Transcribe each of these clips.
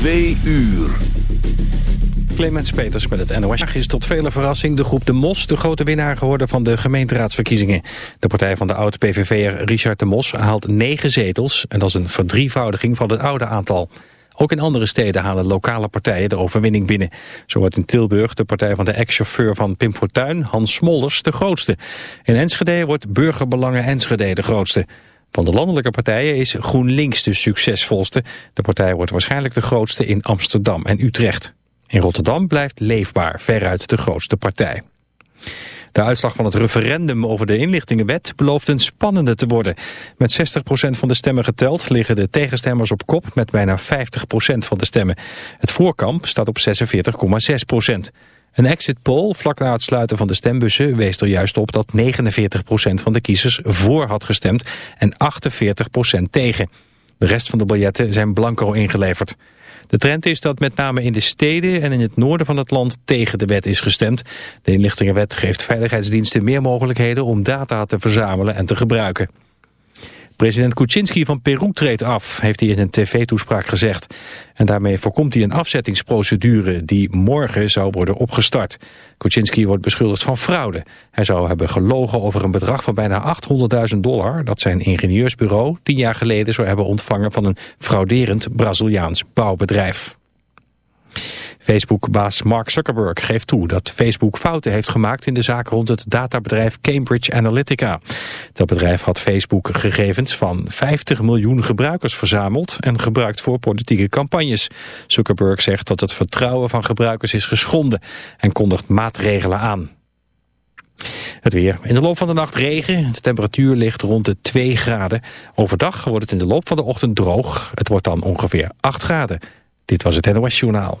Twee uur. Clemens Peters met het NOS is tot vele verrassing de groep De Mos de grote winnaar geworden van de gemeenteraadsverkiezingen. De partij van de oud-PVV'er Richard De Mos haalt negen zetels en dat is een verdrievoudiging van het oude aantal. Ook in andere steden halen lokale partijen de overwinning binnen. Zo wordt in Tilburg de partij van de ex-chauffeur van Pim Fortuyn, Hans Smolders, de grootste. In Enschede wordt Burgerbelangen Enschede de grootste. Van de landelijke partijen is GroenLinks de succesvolste. De partij wordt waarschijnlijk de grootste in Amsterdam en Utrecht. In Rotterdam blijft Leefbaar veruit de grootste partij. De uitslag van het referendum over de inlichtingenwet belooft een spannende te worden. Met 60% van de stemmen geteld liggen de tegenstemmers op kop met bijna 50% van de stemmen. Het voorkamp staat op 46,6%. Een exit poll vlak na het sluiten van de stembussen wees er juist op dat 49% van de kiezers voor had gestemd en 48% tegen. De rest van de biljetten zijn blanco ingeleverd. De trend is dat met name in de steden en in het noorden van het land tegen de wet is gestemd. De inlichtingenwet geeft veiligheidsdiensten meer mogelijkheden om data te verzamelen en te gebruiken. President Kuczynski van Peru treedt af, heeft hij in een tv-toespraak gezegd. En daarmee voorkomt hij een afzettingsprocedure die morgen zou worden opgestart. Kuczynski wordt beschuldigd van fraude. Hij zou hebben gelogen over een bedrag van bijna 800.000 dollar... dat zijn ingenieursbureau tien jaar geleden zou hebben ontvangen... van een frauderend Braziliaans bouwbedrijf. Facebook-baas Mark Zuckerberg geeft toe dat Facebook fouten heeft gemaakt in de zaak rond het databedrijf Cambridge Analytica. Dat bedrijf had Facebook-gegevens van 50 miljoen gebruikers verzameld en gebruikt voor politieke campagnes. Zuckerberg zegt dat het vertrouwen van gebruikers is geschonden en kondigt maatregelen aan. Het weer. In de loop van de nacht regen. De temperatuur ligt rond de 2 graden. Overdag wordt het in de loop van de ochtend droog. Het wordt dan ongeveer 8 graden. Dit was het NOS Journaal.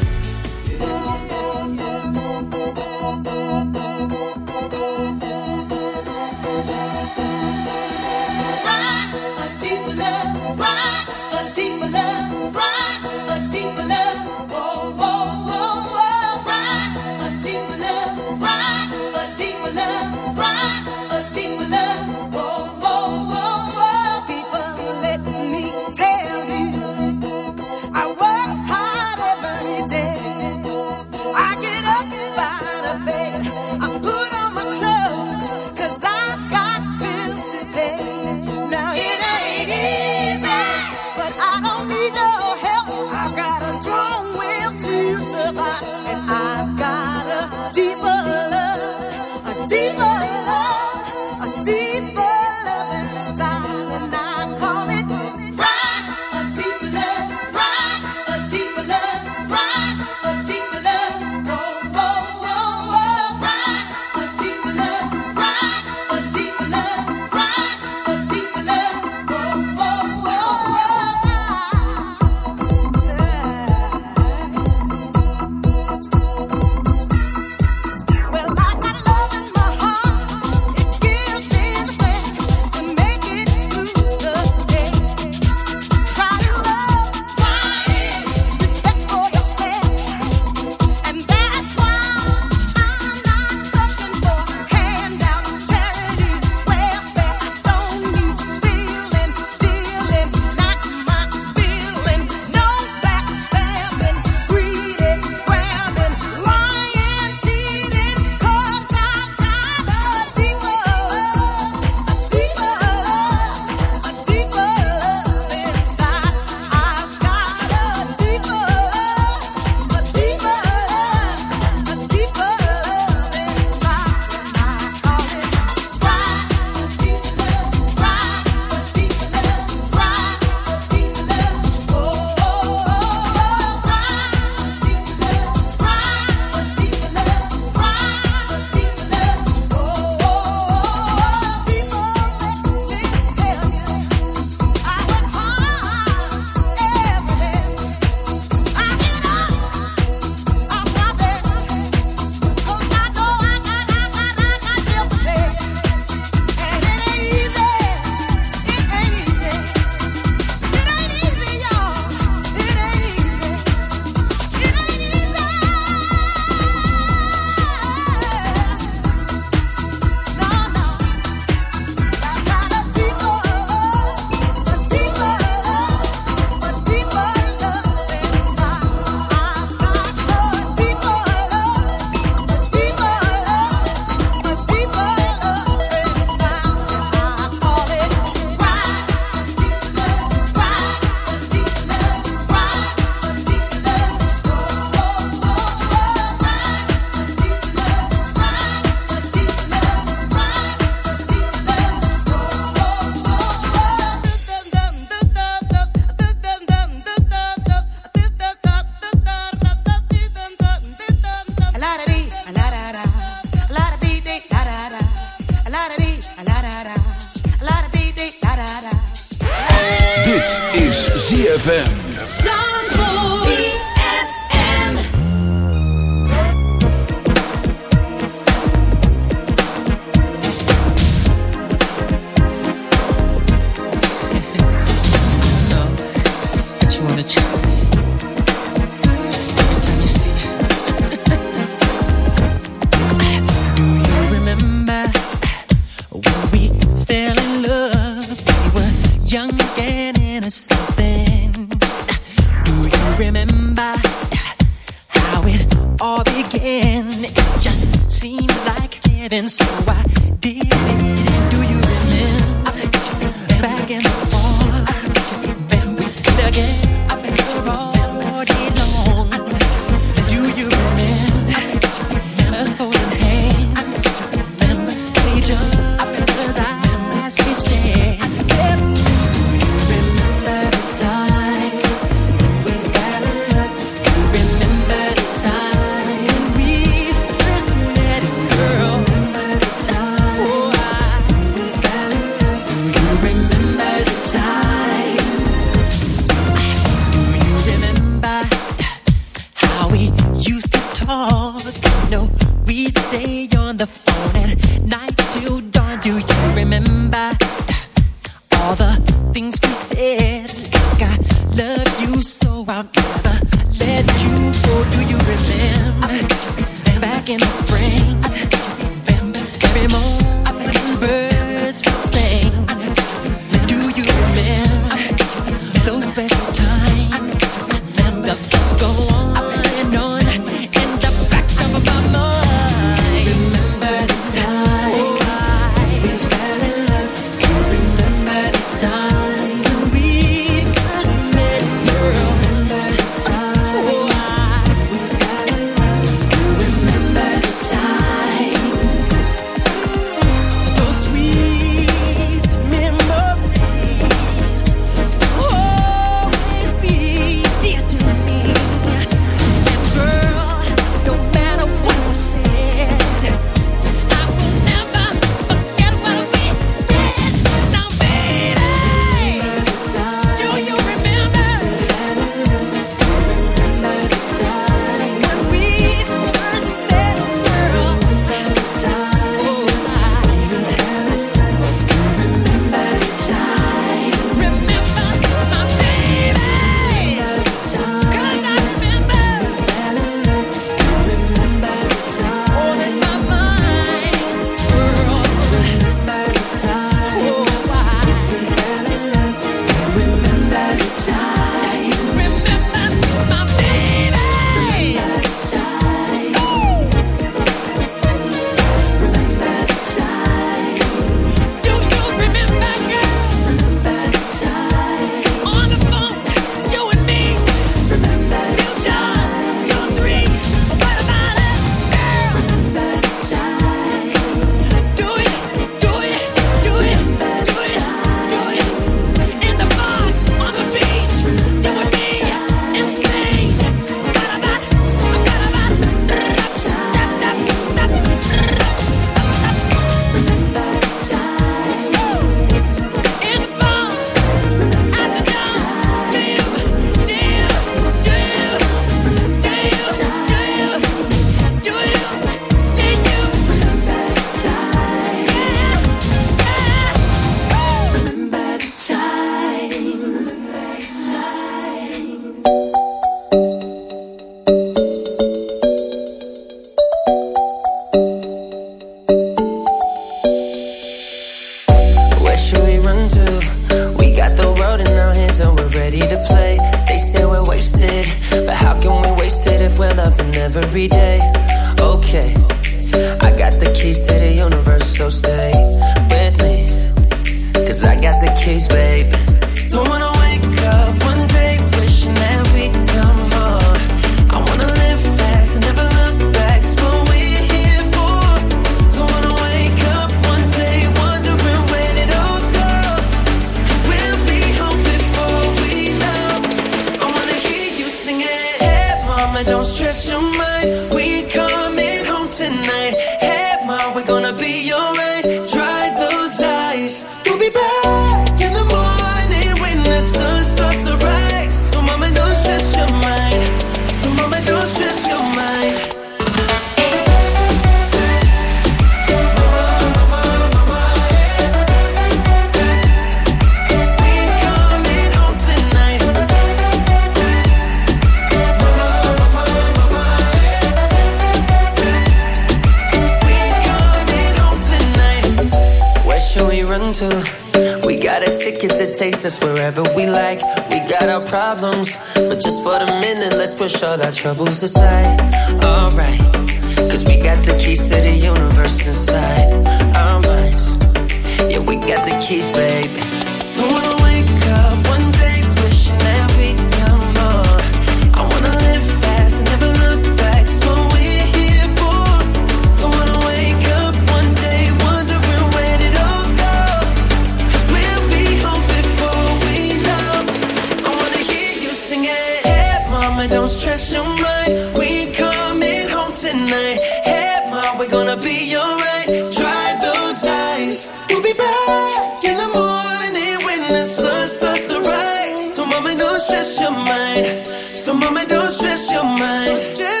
mine.